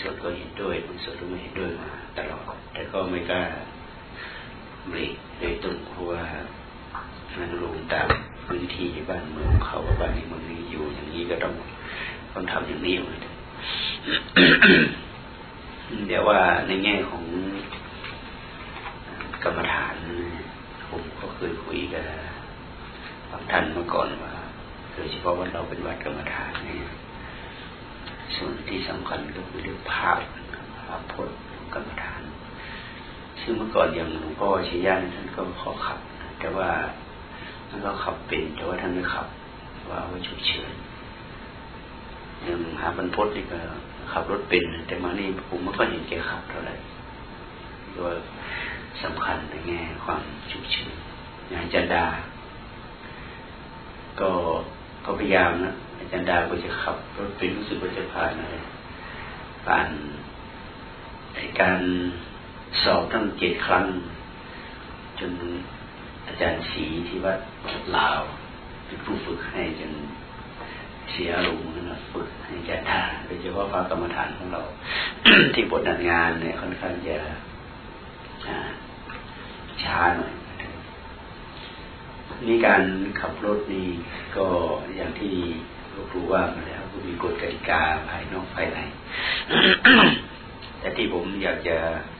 ส่วนก็เห็นด้วยบางส่วนก็ไม่เห็นด้วยมาตลอด แต่ก็ไม่กล้าเบรกโดยตรงเพราะว่ามันลงตามพื้นที่บ้านเมืองเขาบ้านนี้มันมีอยู่อย่างนี้ก็ต้องต้องทำอย่างนี้เลยเดี๋ยวว่าในแง่ของกรรมฐานผมก็เคยคุยกับบางท่านเมื่อก่อนว่าโดยเฉพาะว่าเราเป็นวัดกรรมฐานเนี่ย ส่วนที่สำคัญก็คือเรื่องภาพภาพพจน์กรรมฐาน ซึ่งเมื่อก่อนอย่างหลวงพ่อชัยยานท่านก็ขอขับ แต่ว่าท่านก็ขับเป็น แต่ว่าท่านไม่ขับ ว่าว่าฉุกเฉินอย่างหาบรรพตนี่ก็ขับรถเป็น แต่มานี่ผมไม่ค่อยเห็นแกขับเท่าไหร่ว่าสำคัญในแง่ความฉุกเฉินอย่างจันดา ก็ก็พยายามนะ อาจารย์ดาวก็จะขับรถเป็นรู้สึกว่าจะผ่านอะไรผ่านในการสอบตั้งเจ็ดครั้ง จนอาจารย์สีที่วัดลาวเป็นผู้ฝึกให้จนเสียลงนะฝึกให้แก่ท่าโดยเฉพาะพระกรรมฐานของเรา ที่บทงานเนี่ยค่อนข้างจะช้าหน่อยนี่การขับรถนี่ก็อย่างที่ ครูว่ามาแล้วมีกฎกติกาภายนอกภายใน แต่ที่ผมอยากจะ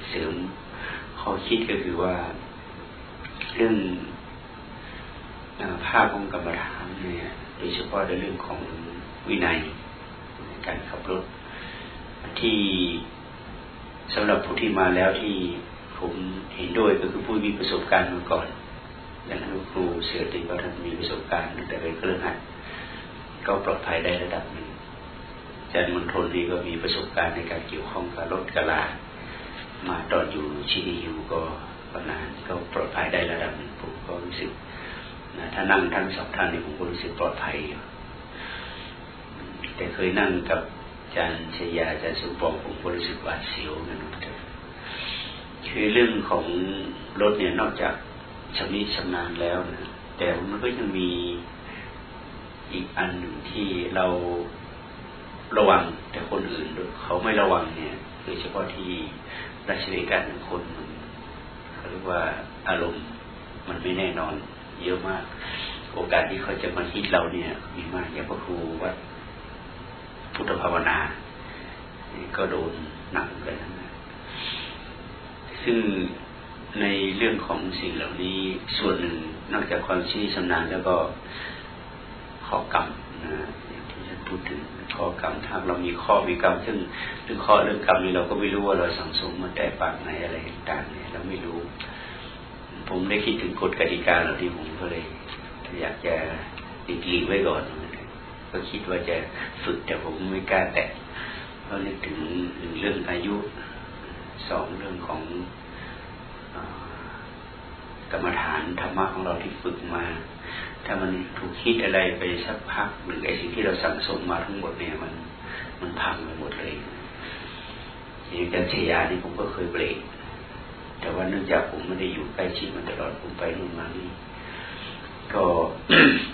เสริมข้อคิดก็คือว่า เรื่องภาพของกรรมฐานเนี่ยโดยเฉพาะในเรื่องของวินัยการขับรถ ที่สำหรับผู้ที่มาแล้วที่ผมเห็นด้วยก็คือผู้มีประสบการณ์มาก่อน อย่างนั้นครูเสือติว่าท่านมีประสบการณ์แต่เป็นเครื่องหัด ก็ปลอดภัยได้ระดับหนึ่งอาจารย์มณฑลนี่ก็มีประสบการณ์ในการเกี่ยวข้องกับรถกระลา มาตอนอยู่ชินีอยู่ก็นานก็ปลอดภัยได้ระดับหนึ่งผมก็รู้สึกนะถ้านั่งทั้งสองท่านนี่ผมก็รู้สึกปลอดภัยอยู่แต่เคยนั่งกับอาจารย์ชยาอาจารย์สุปองผมก็รู้สึกหวาดเสียวนะคือเรื่องของรถเนี่ยนอกจากชำนิชำนาญแล้วนะแต่มันก็ยังมี อีกอันหนึ่งที่เราระวังแต่คนอื่นเขาไม่ระวังเนี่ยโดยเฉพาะที่ราชวิการคนมันเขาเรียกว่าอารมณ์มันไม่แน่นอน เยอะมาก โอกาสที่เขาจะมาฮิตเราเนี่ย มีมากอย่างพระครูวัดพุทธภาวนา ก็โดนหนักเลยนะซึ่งในเรื่องของสิ่งเหล่านี้ส่วนหนึ่งนอกจากความชี้ชำนาญแล้วก็ ข้อกรรมนะที่ฉันพูดถึงข้อกรรมถ้าเรามีข้อมีกรรมซึ่งเรื่องข้อเรื่องกรรมนี้เราก็ไม่รู้ว่าเราสังสมมาแต่ปากไหนอะไรต่างเนี่ยเราไม่รู้ ผมได้คิดถึงกฎกติกาเหล่านี้ผมก็เลย อยากจะดีกลีไว้ก่อน ก็คิดว่าจะฝึกแต่ผมไม่กล้าแตะเพราะนึกถึงเรื่องอายุสองเรื่องของ กรรมฐานธรรมะของเราที่ฝึกมา ถ้ามันถูกคิดอะไรไปสักพักหรือไอ้สิ่งที่เราสั่งสมมาทั้งหมดเนี่ยมันมันพังไปหมดเลยอย่างจันเชียานี่ผมก็เคยเบรกแต่ว่าเนื่องจากผมไม่ได้อยู่ใกล้ชิดมันตลอดผมไปนู่นมานี่ก็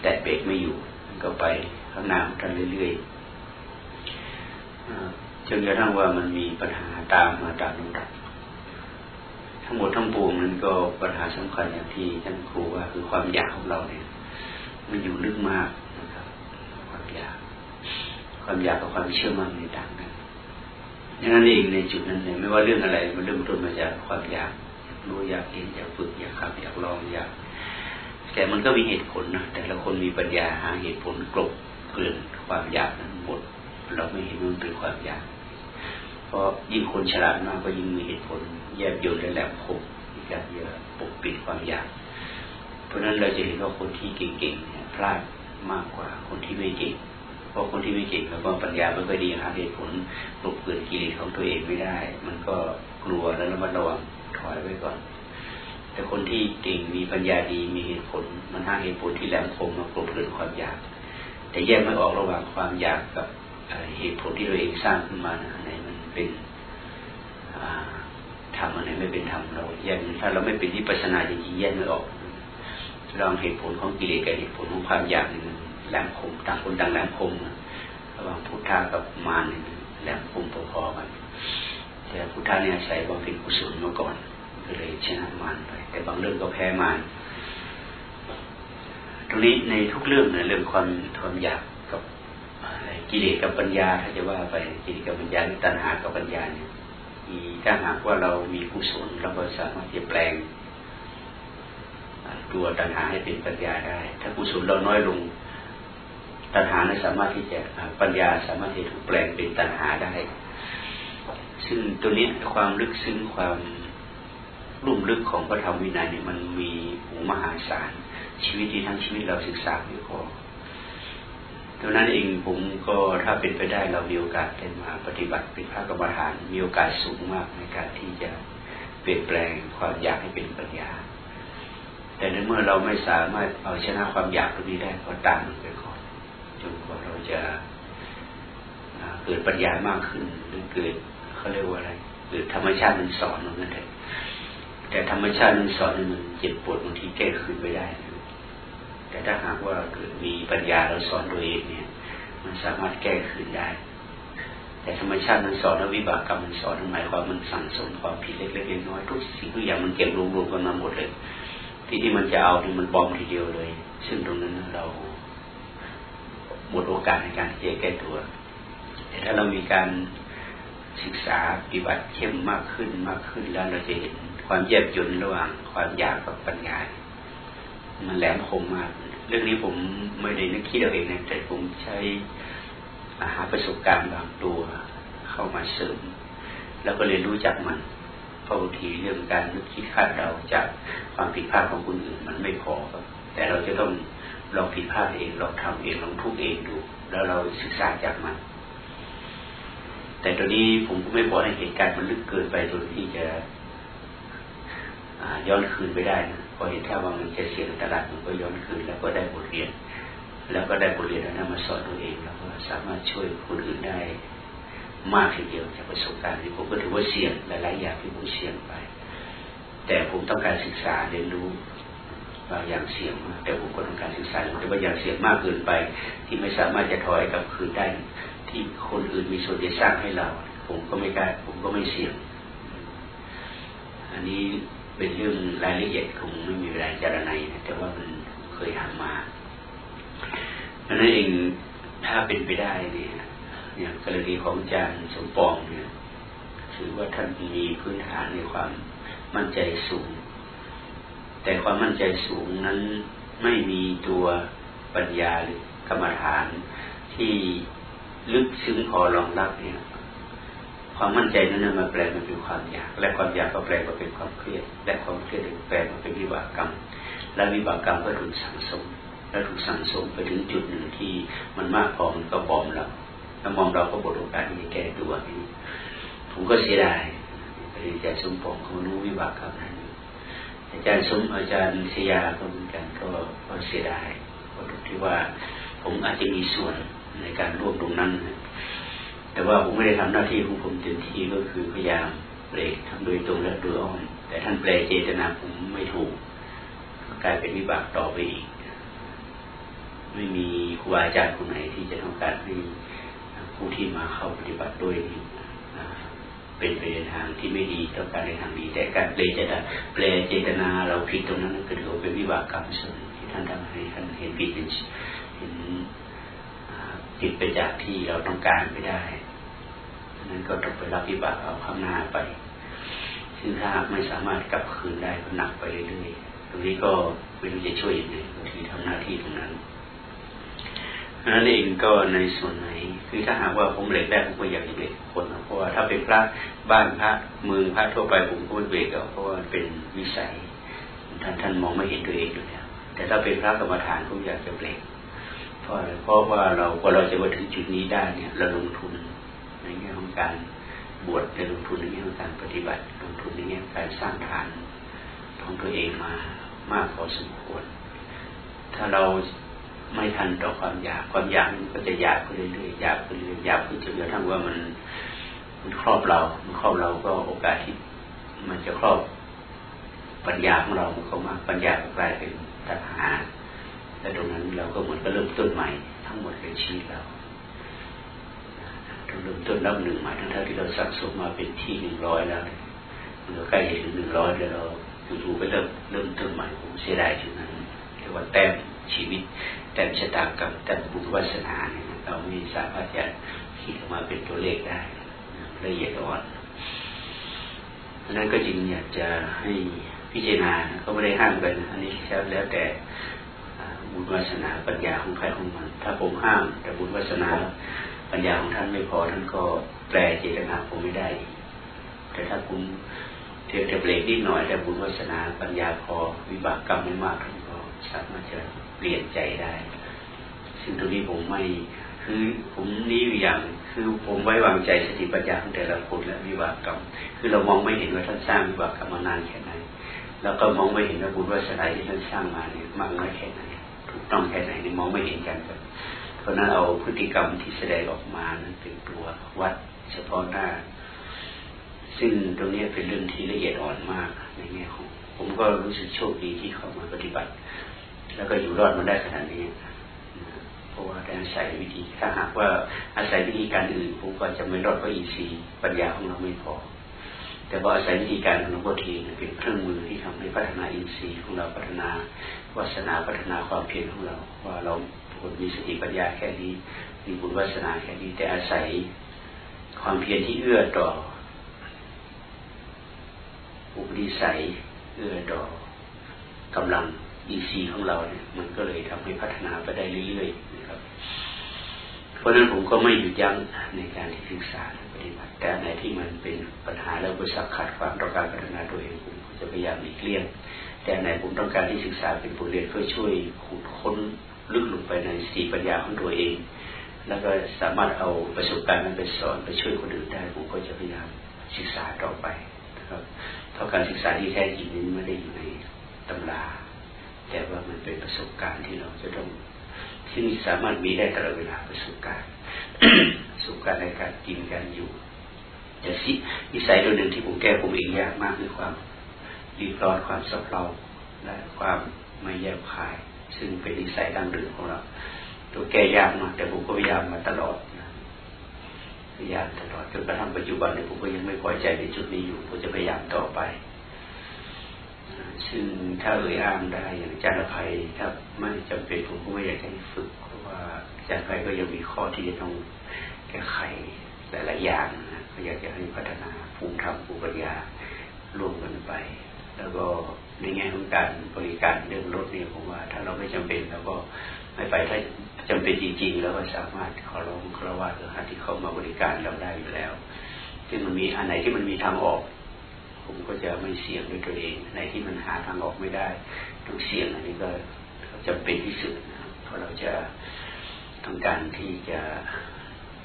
แต่เบรกไม่อยู่ ก็ไปข้างหน้ากันเรื่อยๆจนกระทั่งว่ามันมีปัญหาตามมาตามลำดับ ทั้งหมดทั้งปวงนั้นก็ปัญหาสำคัญอย่างที่ท่านครูว่าคือความอยากของเราเนี่ย มันอยู่ลึกมากนะครับ ความอยาก ความอยากกับความเชื่อมั่นในต่างกันดังนั้นเองในจุดนั้นเนี่ยไม่ว่าเรื่องอะไรมันเริ่มต้นมาจากความอยากรู้อยากเห็นอยากฝึกอยากขับอยากลองอยากแต่มันก็มีเหตุผลนะแต่ละคนมีปัญญาหาเหตุผลกลบเกลื่อนความอยากนั้นหมด เราไม่เห็นมันเป็นความอยาก เพราะยิ่งคนฉลาดมากก็ยิ่งมีเหตุผล แยบยลและแหลมคมในการที่จะปกปิดความอยาก เพราะนั้นเราจะเห็นว่าคนที่เก่งๆเนี่ยพลาดมากกว่าคนที่ไม่เก่งเพราะคนที่ไม่เก่งแล้วก็ปัญญาไม่ค่อยดีหาเหตุผลปลุกเกิดกิเลสของตัวเองไม่ได้ มันก็กลัวแล้วระมัดระวังถอยไว้ก่อน แต่คนที่เก่งมีปัญญาดีมีเหตุผล มันหาเหตุผลที่แหลมคมมากลบเกลื่อนความอยาก แต่แยกไม่ออกระหว่างความอยากกับเหตุผลที่ตัวเองสร้างขึ้นมาไหน เป็นทำอะไรไม่เป็นธรรมเราแยกถ้าเราไม่เป็นที่ปัสนาจริงๆแยกไม่ออกลองเหตุผลของกิเลสกับเหตุผลของความอยากนี่แหลมคมต่างคนต่างแหลมคมระหว่างพุทธะกับมารนี่แหลมคมพอๆกันแต่พุทธาเนี่ยใส่ความเป็นกุศลมาก่อนก็เลยชนะมารไปแต่บางเรื่องก็แพ้มารตรงนี้ในทุกเรื่องเนี่ยเรื่องความทนอยาก กิเลสกับปัญญาถ้าจะว่าไปกิเลสกับปัญญาตัณหากับปัญญาเนี่ยถ้าหากว่าเรามีกุศลเราก็สามารถจะแปลงตัวตัณหาให้เป็นปัญญาได้ ถ้ากุศลเราน้อยลงตัณหาไม่สามารถที่จะปัญญาสามารถที่ถูกแปลงเป็นตัณหาได้ ซึ่งตัวนี้ความลึกซึ้งความรุ่มลึกของพระธรรมวินัยเนี่ยมันมีหูมหาศาลชีวิตที่ทั้งชีวิตเราศึกษาไม่พอ ดังนั้นเองผมก็ถ้าเป็นไปได้เรามีโอกาสได้มาปฏิบัติเป็นพระกรรมฐานมีโอกาสสูงมากในการที่จะเปลี่ยนแปลงความอยากให้เป็นปัญญา แต่ในเมื่อเราไม่สามารถเอาชนะความอยากตรงนี้ได้ก็ตามมันไปก่อนจนกว่าเราจะเกิดปัญญามากขึ้นหรือเกิดเขาเรียกว่าอะไรเกิดธรรมชาติมันสอนนั้นเลยแต่ธรรมชาติมันสอนมันเจ็บปวดบางทีแก้คืนไม่ได้ แต่ถ้าหากว่าเกิดมีปัญญาเราสอนตัวเองเนี่ย มันสามารถแก้คืนได้ แต่ธรรมชาติมันสอนแล้ววิบากกรรมมันสอนหมายความมันสั่งสมความผิดเล็กๆน้อยๆทุกสิ่งทุกอย่างมันเก็บรวมๆกันมาหมดเลย ที่ที่มันจะเอาที่มันบอมทีเดียวเลย ซึ่งตรงนั้นเราหมดโอกาสในการที่จะแก้ตัว แต่ถ้าเรามีการศึกษาปฏิบัติเข้มมากขึ้นมากขึ้นแล้วเราจะเห็นความแยบยลระหว่างความยากกับปัญญา มันแหลมคมมาก เรื่องนี้ผมไม่ได้นึกคิดเอาเองนะแต่ผมใช้หาประสบการณ์บางตัวเข้ามาเสริม แล้วก็เรียนรู้จากมันเพราะบางทีเรื่องการนึกคิดคาดเราจากความผิดพลาดของคนอื่นมันไม่พอครับ แต่เราจะต้องลองผิดพลาดเองลองทำเองลองทุกเองดู แล้วเราศึกษาจากมัน แต่ตอนนี้ผมก็ไม่บอกให้เหตุการณ์มันลึกเกินไปจนที่จะย้อนคืนไปได้นะ อเห็นแค่ว่ามันจะเสี่ยงตลาดมันก็ย้อนคืน แล้วก็ได้บทเรียน แล้วก็ได้บทเรียนแล้วนำมาสอนตัวเองแล้วก็สามารถช่วยคนอื่นได้มากทีเดียวจากประสบการณ์ที่ผมก็ถือว่าเสี่ยงหลายๆอย่างที่ผมเสี่ยงไป แต่ผมต้องการศึกษาเรียนรู้บางอย่างเสี่ยงมากแต่ผมก็ต้องการศึกษาแต่บางอย่างเสี่ยงมากเกินไป ที่ไม่สามารถจะถอยกลับคืนได้ ที่คนอื่นมีส่วนจะสร้างให้เรา ผมก็ไม่กล้าผมก็ไม่เสี่ยง อันนี้ เป็นเรื่องรายละเอียดคงไม่มีเวลาจารณัยนะแต่ว่ามันเคยทำมาดังนั้นเองถ้าเป็นไปได้เนี่ยอย่างกรณีของอาจารย์สมปองเนี่ยถือว่าท่านมีพื้นฐานในความมั่นใจสูง แต่ความมั่นใจสูงนั้นไม่มีตัวปัญญาหรือกรรมฐานที่ลึกซึ้งพอรองรับเนี่ย ความมั่นใจนั้นมาแปลมาเป็นความอยาก และความอยากก็แปลมาเป็นความเครียด และความเครียดแปลมาเป็นวิบากกรรม และวิบากกรรมก็ถูกสั่งสม และถูกสั่งสมไปถึงจุดหนึ่งที่มันมากพอมันก็บอมเราแล้วมองเราก็บดโอกาสที่จะแก้ตัวนี้ ผมก็เสียดายอาจารย์สมปองเขารู้วิบากกรรมนั้นอาจารย์สมอาจารย์เสียาก็เหมือนกันก็เสียดายเพราะที่ว่าผมอาจจะมีส่วนในการร่วมตรงนั้น แต่ว่าผมไม่ได้ทำหน้าที่ของผมเต็มที่ก็คือพยายามเบรกทำโดยตรงและโดยอ้อมแต่ท่านแปลเจตนาผมไม่ถูกกลายเป็นวิบากต่อไปอีก ไม่มีครูอาจารย์คนไหนที่จะต้องการให้ผู้ที่มาเข้าปฏิบัติด้วยเป็นไปในทางที่ไม่ดีต้องการในทางดี แต่การเปลเจตนาแปลเจตนาเราผิดตรงนั้นก็ถือว่าเป็นวิบากกรรมส่วนที่ท่านทำให้ท่านเห็นผิดเห็น ผิดไปจากที่เราต้องการไม่ได้นั้นก็ต้องไปรับวิบากเอาข้างหน้าไป ซึ่งถ้าไม่สามารถกลับคืนได้ก็หนักไปเรื่อยๆ ตรงนี้ก็ไม่รู้จะช่วยยังไงบางทีทำหน้าที่ตรงนั้นนั้นเองก็ในส่วนไหน คือถ้าหากว่าผมเบรกได้ผมก็อยากจะเบรกคนเพราะว่าถ้าเป็นพระบ้านพระเมืองพระทั่วไปผมก็ไม่เบรกเอาเพราะว่าเป็นวิสัย ท่านท่านมองไม่เห็นตัวเองอยู่แล้วแต่ถ้าเป็นพระกรรมฐานผมอยากจะเบรก เพราะเพราะว่าเราพอเราจะมาถึงจุดนี้ได้เนี่ยเราลงทุนในแง่ของการบวชจะลงทุนในแง่ของการปฏิบัติ ลงทุนในแง่การสร้างฐานของตัวเองมามากพอสมควร ถ้าเราไม่ทันต่อความอยากความอยากมันก็จะอยากไปเรื่อยๆอยากไปเรื่อยๆอยากไปจนกระทั่งว่ามันมันครอบเรา มันครอบเราก็โอกาสที่มันจะครอบปัญญาของเรามันก็มากปัญญาก็กลายเป็นตัณหา และตรงนั้นเราก็เหมือนกับเริ่มต้นใหม่ ทั้งหมดในชีวิตเราเริ่มต้นนับหนึ่งใหมาทั้งที่เราสะสมมาเป็นที่หนึ่งร้อยแล้วเราใกล้ถึงหนึ่งร้อยแล้วเราอยู่ๆไปเริ่มเริ่มต้นใหม่ผมเสียดายถึงนั้นเรียกว่าแต้มชีวิตแต้มชะตากรรมแต้มบุญวาสนาเนี่ยเราไม่สามารถจะคิดออกมาเป็นตัวเลขได้ละเอียดอ่อนดังนั้นก็จึงอยากจะให้พิจารณาก็ไม่ได้ห้ามกันอันนี้แล้วแต่ บุญวาสนาปัญญาของใครของมัน ถ้าผมห้าม แต่บุญวาสนาปัญญาของท่านไม่พอท่านก็แปลเจตนาผมไม่ได้ แต่ถ้าคุณเทียบเบรกนิดหน่อยแต่บุญวาสนาปัญญาพอวิบากกรรมไม่มากท่านก็สามารถจะเปลี่ยนใจได้ ซึ่งตรงนี้ผมไม่คือผมนี้อย่างคือผมไว้วางใจสติปัญญาของแต่ละคนและวิบากกรรมคือเรามองไม่เห็นว่าท่านสร้างวิบากกรรมมานานแค่ไหนแล้วก็มองไม่เห็นว่าบุญวาสนาที่ท่านสร้างมาเนี่ยมากน้อยแค่ไหน กต้องแค่ไหนนี่มองไม่เห็นกันครับเพราะนั้นเอาพฤติกรรมที่แสดงออกมานั้นเป็นตัววัดเฉพาะหน้า ซึ่งตรงนี้เป็นเรื่องที่ละเอียดอ่อนมากในแง่ของผมก็รู้สึกโชคดีที่เขามาปฏิบัติ แล้วก็อยู่รอดมาได้ขนาดนี้เพราะว่าได้อาศัยวิธีถ้าหากว่าอาศัยวิธีการอื่นผมก็จะไม่รอดเพราะอินทรีปัญญาของเราไม่พอ แต่ว่าอาศัยวิธีการของหลวงพ่อทีเป็นเครื่องมือที่ทำให้พัฒนาอินทรีย์ของเราพัฒนาวาสนาพัฒนาความเพียรของเรา ว่าเราคนมีสติปัญญาแค่นี้มีบุญวาสนาแค่นี้แต่อาศัยความเพียรที่เอื้อต่อ อุปนิสัยเอื้อต่อกำลังอินทรีย์ของเราเนี่ยมันก็เลยทำให้พัฒนาไปได้เรื่อยๆ เพราะฉะนั้นผมก็ไม่หยุดยั้งในการที่ศึกษาปฏิบัติแต่ในที่มันเป็นปัญหาแล้วบริษัทขาดความต้องการพัฒนาตัวเองผมจะพยายามหลีกเลี่ยง แต่ในผมต้องการที่ศึกษาเป็นบทเรียนเพื่อช่วยขุดค้นลึกลงไปในสติปัญญาของตัวเอง แล้วก็สามารถเอาประสบการณ์นั้นไปสอนไปช่วยคนอื่นได้ผมก็จะพยายามศึกษาต่อไปนะครับเท่าการศึกษาที่แท้จริงนี้ไม่ได้อยู่ในตำรา แต่ว่ามันเป็นประสบการณ์ที่เราจะต้อง ที่สามารถมีได้ตลอดเวลาประสบการณ์ประสบการณ์ในการกินการอยู่แต่สินิสัยตัวหนึ่งที่ผมแก้ผมเองยากมากคือความรีบร้อนความสับเราและความไม่แยบคาย ซึ่งเป็นนิสัยดังเดิมของเรา ตัวแก้ยากมากแต่ผมก็พยายามมาตลอดพยายามตลอดจนกระทั่งปัจจุบันเนี่ยผมก็ยังไม่พอใจในจุดนี้อยู่ผมจะพยายามต่อไป ซึ่งถ้าเอ่ยอ้างได้อย่างจารภัยถ้าไม่จำเป็นผมก็ไม่อยากให้ฝึกเพราะว่าจารภัยก็ยังมีข้อที่จะต้องแก้ไขหลายๆอย่างนะก็อยากจะให้พัฒนาภูมิธรรมภูมิปัญญาร่วมกันไป แล้วก็ในแง่ของการบริการเรื่องรถเนี่ยผมว่า ถ้าเราไม่จำเป็นเราก็ไม่ไปถ้าจำเป็นจริงๆ แล้วก็สามารถขอร้องครวะหรือหาที่เข้ามาบริการเราได้อยู่แล้วซึ่งมันมีอันไหนที่มันมีทางออก ผมก็จะไม่เสี่ยงด้วยตัวเอง ในที่มันหาทางออกไม่ได้ต้องเสี่ยงอันนี้ก็จำเป็นที่สุดนะเพราะเราจะต้องการที่จะ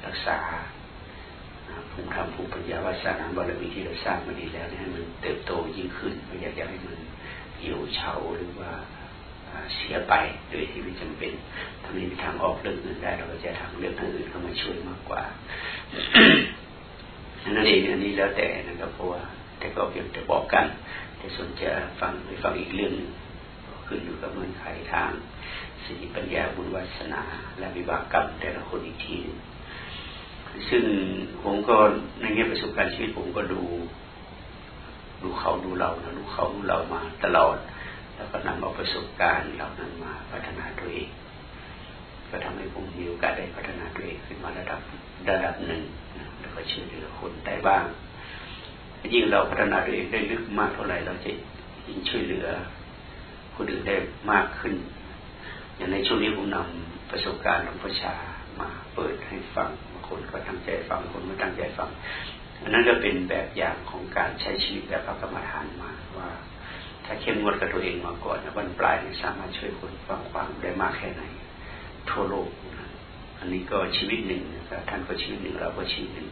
รักษาภูมิธรรมภูมิปัญญาวาสนาบารมีที่เราสร้างมาดีแล้วให้มันเติบโตยิ่งขึ้นไม่อยากจะให้มันเหี่ยวเฉาหรือว่าเสียไปโดยที่ไม่จำเป็นถ้าไม่มีทางออกเรื่องอื่นได้ เราก็จะทำเรื่องอื่นเข้ามาช่วยมากกว่านั่นเองอันนี้แล้วแต่นะครับเพราะว่า แต่ก็เพียงจะบอกกัน แต่ส่วนจะฟังไปฟังอีกเรื่องนึงขึ้นอยู่กับเงื่อนไขทางสติปัญญาบุญวาสนา และวิบากกรรมแต่ละคนอีกทีนึงซึ่งผมก็ในแง่ประสบการณ์ชีวิตผมก็ดู ดูเขาดูเรานะดูเขาดูเรามาตลอด แล้วก็นำเอาประสบการณ์เหล่านั้นมาพัฒนาตัวเอง ก็ทำให้ผมมีโอกาสได้พัฒนาตัวเองขึ้นมาระดับระดับหนึ่งแล้วก็ช่วยเหลือคนได้บ้าง ยิ่งเราพัฒนาตัวเองได้ลึกมากเท่าไหร่เราจะยิ่งช่วยเหลือคนอื่นได้มากขึ้น อย่างในช่วงนี้ผมนำประสบการณ์ของพระชามาเปิดให้ฟังบางคนก็ตั้งใจฟังคนไม่ตั้งใจฟังอันนั้นก็เป็นแบบอย่างของการใช้ชีวิตแบบพระกรรมฐานมาว่า ถ้าเข้มงวดกับตัวเองมาก่อนวันปลายสามารถช่วยคนฟังฟังได้มากแค่ไหน ทั่วโลก อันนี้ก็ชีวิตหนึ่งท่านก็ชีวิตหนึ่งเราก็ชีวิตหนึ่ง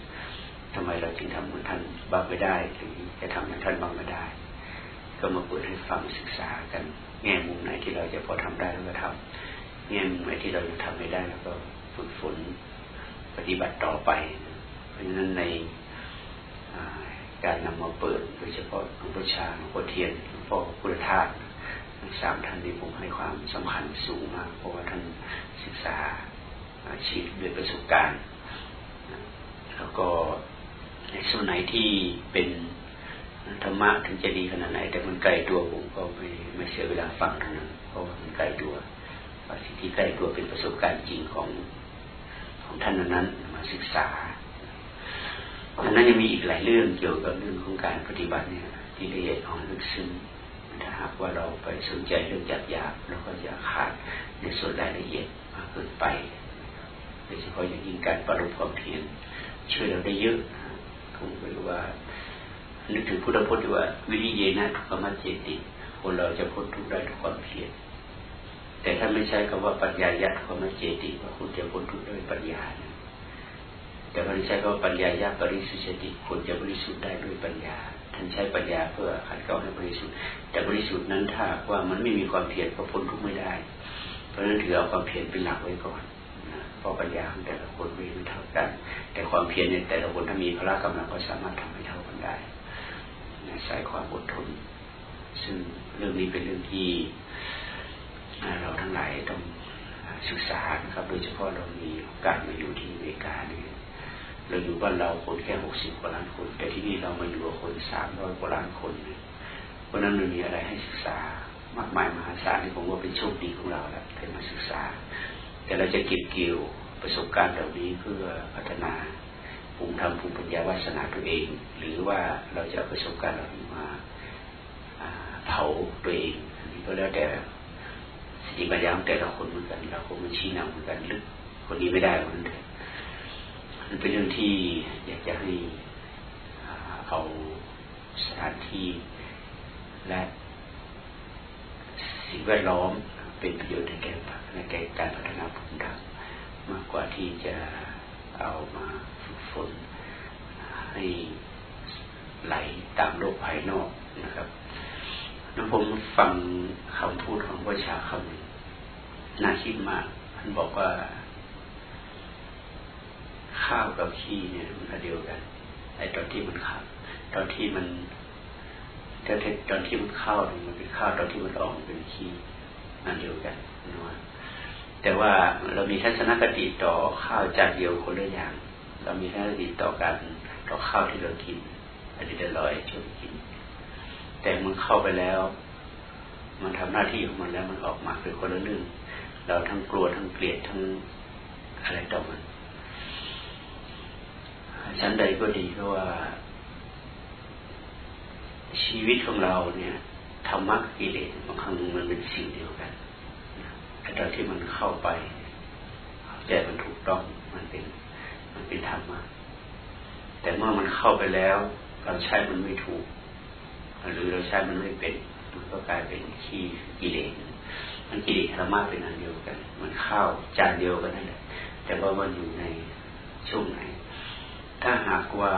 ทำไมเราจึงทำเหมือนท่านบ้างไม่ได้หรือจะทำอย่างท่านบ้างไม่ได้ ก็มาเปิดให้ฟังศึกษากัน แง่มุมไหนที่เราจะพอทำได้เราก็ทำแง่มุมไหนที่เราจะทำไม่ได้เราก็ฝึกฝนปฏิบัติต่อไป เพราะฉะนั้นในการนำมาเปิดโดยเฉพาะหลวงพ่อชาหลวงพ่อเทียนหลวงพ่อพุทธทาสสามท่านนี้ผมให้ความสำคัญสูงมาก เพราะว่าท่านศึกษาชีวิตด้วยประสบการณ์ แล้วก็ ส่วนไหนที่เป็นธรรมะถึงจะดีขนาดไหน แต่มันไกลตัวผมก็ไม่ไม่เสียเวลาฟังทั้งนั้นเพราะว่ามันไกลตัวสิ่งที่ใกล้ตัวเป็นประสบการณ์จริงของของท่านนั้นมาศึกษาอันนั้นยังมีอีกหลายเรื่องเกี่ยวกับเรื่องของการปฏิบัติเนี่ยที่ละเอียดอ่อนลึกซึ้งถ้าหากว่าเราไปสนใจเรื่องจับยากเราก็จะขาดในส่วนรายละเอียดมากเกินไปโดยเฉพาะอย่างยิ่งการประลุความเพียรช่วยเราได้เยอะ คงไม่รู้ว่านึกถึงพุทธพจน์ว่า วิริยนะทุกขมัจเจติคนเราจะพ้นทุกข์ได้ด้วยความเพียรแต่ถ้าไม่ใช้คำว่าปัญญายัทุกขมัจเจติว่าคุณจะพ้นทุกข์ด้วยปัญญาแต่พระใช้คำว่าปัญญายาปริสุทธิติคนจะบริสุทธิ์ได้ด้วยปัญญาท่านใช้ปัญญาเพื่อขัดเกลาให้บริสุทธิ์แต่บริสุทธิ์นั้นถ้าว่ามันไม่มีความเพียรก็พ้นทุกข์ไม่ได้ เพราะนั้นถือเอาความเพียรเป็นหลักไว้ก่อน ราะปัญญาของแต่ละคนไม่เท่ากัน แต่ความเพียรเนี่ยแต่ละคนถ้ามีพละกำลังก็สามารถทำให้เท่ากันได้ใช้ความอดทน ซึ่งเรื่องนี้เป็นเรื่องที่เราทั้งหลายต้องศึกษานะครับ โดยเฉพาะเรามีโอกาสมาอยู่ที่อเมริกาเนี่ยเราอยู่บ้านเราคนแค่หกสิบกว่าล้านคน แต่ที่นี่เรามาอยู่กับคนสามร้อยกว่าล้านคนเพราะนั้นมันมีอะไรให้ศึกษามากมายมหาศาลที่ผมว่าเป็นโชคดีของเราแหละที่มาศึกษา แต่เราจะเก็บเกี่ยวประสบการณ์เหล่านี้เพื่อพัฒนาภูมิธรรมภูมิปัญญาวาสนาตัวเอง หรือว่าเราจะประสบการณ์เหล่านี้มาเผาตัวเองอันนี้ก็แล้วแต่สติปัญญาของแต่ละคนเหมือนกันเราคงมันชี้นำเหมือนกันลึกคนนี้ไม่ได้เหมือนกันมันเป็นเรื่องที่อยากจะให้เอาสถานที่และสิ่งแวดล้อม เป็นประโยชน์ในแก่ในแก่การพัฒนาภูมิธรรมมากกว่าที่จะเอามาฝึกฝนให้ไหลตามโลกภายนอกนะครับน้องผมฟังคำพูดของพระชาคำหนึ่งน่าคิดมากท่านบอกว่า ข้าวกับขี้เนี่ยมันเดียวกันไอ้ตอนที่มันข้าวตอนที่มันตอนที่ตอนที่มันข้าวมันเป็นข้าวตอนที่มันออกเป็นขี้ นั่นเดียวกันนะแต่ว่าเรามีทัศนคติต่อข้าวจานเดียวคนละอย่าง เรามีทัศนคติต่อการต่อข้าวที่เรากินอันนี้จะลอยช่วยกิน แต่มันเข้าไปแล้ว มันทำหน้าที่ของมันแล้วมันออกมาเป็นคนละเรื่องเราทั้งกลัวทั้งเกลียดทั้งอะไรต่อมันชั้นใดก็ดีเพราะว่า ชีวิตของเราเนี่ย ธรรมะกิเลสบางครั้งมันเป็นสิ่งเดียวกันแต่ตอนที่มันเข้าไปใจมันถูกต้องมันเป็นมันเป็นธรรมะแต่เมื่อมันเข้าไปแล้ว เราใช้มันไม่ถูก หรือเราใช้มันไม่เป็นมันก็กลายเป็นขี้กิเลสมันกิเลสธรรมะเป็นอันเดียวกัน มันเข้าจานเดียวกันนั่นแหละแต่ว่ามันอยู่ในช่วงไหน ถ้าหากว่า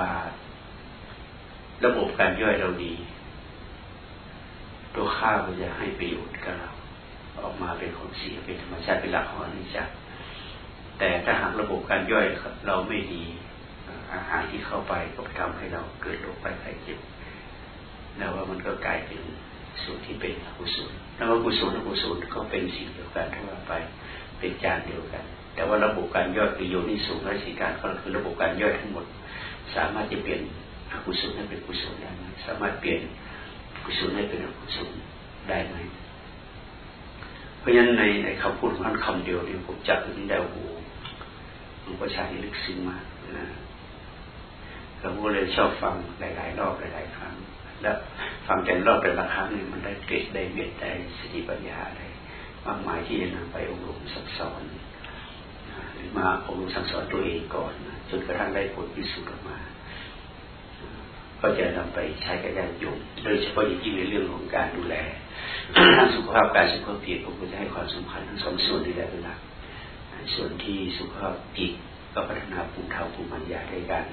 ระบบการย่อยเราดี ตัวข้าวจะให้ประโยชน์กับเราออกมาเป็นของเสียเป็นธรรมชาติเป็นหลักของอนิจจ์แต่ถ้าหากระบบการย่อยเราไม่ดีอาหารที่เข้าไปก็ทำให้เราเกิดโรคไปไข้เจ็บแล้วว่ามันก็กลายเป็นส่วนที่เป็นอกุศลแล้วว่ากุศลอกุศลก็เป็นสิ่งเดียวกันทั่วไปเป็นจานเดียวกัน แต่ว่าระบบการย่อยคือโยชนิสูงและสีการก็คือระบบการย่อยทั้งหมด สามารถจะเปลี่ยนอกุศลให้เป็นกุศลได้สามารถเปลี่ยน กุศลให้เป็นอกุศลได้ไหมเพราะฉะนั้นในในคำพูดของท่านคำเดียวเนี่ยผมจับนี้ได้โอ้โหหลวงพ่อชายลึกซึ้งมากนะเราก็เลยชอบฟังหลายๆรอบหลายๆครั้ง แล้วฟังแต่รอบแต่ละครั้งเนี่ยมันได้เกิดได้เวียดได้สติปัญญาอะไรมากมายที่จะนำไปอบรมสักสอนหรือมาอบรมสั่งสอนตัวเองก่อนจนกระทั่งได้ผลพิสูจน์ออกมา ก็จะนำไปใช้กับญาติโยมโดยเฉพาะอย่างยิ่งในเรื่องของการดูแลสุขภาพกายสุขภาพจิตผมก็จะให้ความสำคัญทั้งสองส่วนนี้แหละเป็นหลักส่วนที่สุขภาพจิตก็พัฒนาภูมิธรรมภูมิปัญญาในการ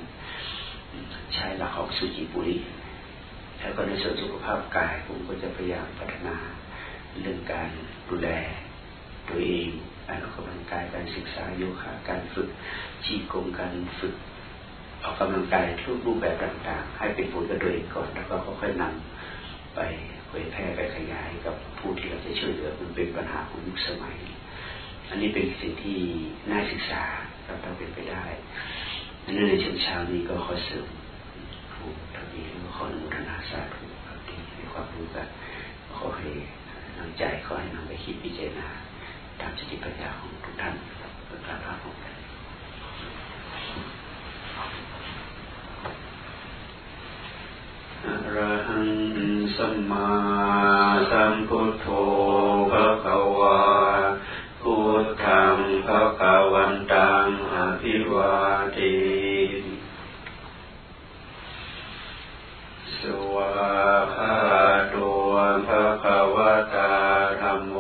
ใช้หลักของสุจิปุริแล้วก็ในส่วนสุขภาพกายผมก็จะพยายามพัฒนาเรื่องการดูแลตัวเองการออกกำลังกายการศึกษาโยคะการฝึกชีกงการฝึก ออกกำลังกายทุกรูปแบบต่าง ๆ ให้เป็นผลกับตัวเองก่อน แล้วก็ค่อยๆนำไปเผยแพร่ไปขยายกับผู้ที่เราจะช่วยเหลือมันเป็นปัญหาของยุคสมัย อันนี้เป็นสิ่งที่น่าศึกษาเราต้องเป็นไปได้อันนี้ในช่วงเช้านี้ก็ขอเสริมครูทวีก็ขออนุโมทนาสาธุครับที่ให้ความรู้กันขอให้นำใจขอให้นำไปคิดพิจารณาตามสติปัญญาของทุกท่านเพื่อการรับของกันอะระหังสั มาสัมพุทโธภะคะวาพุทธังภะคะวันตังอภิวาเทสวาคาโตภะคะวะตาธัมโม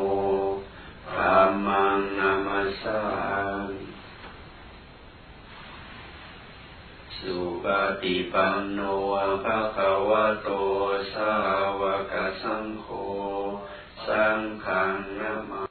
ธัมมังนัมสสามิสุปฏิปัน คะวะโตสาวกสังโฆ สังฆ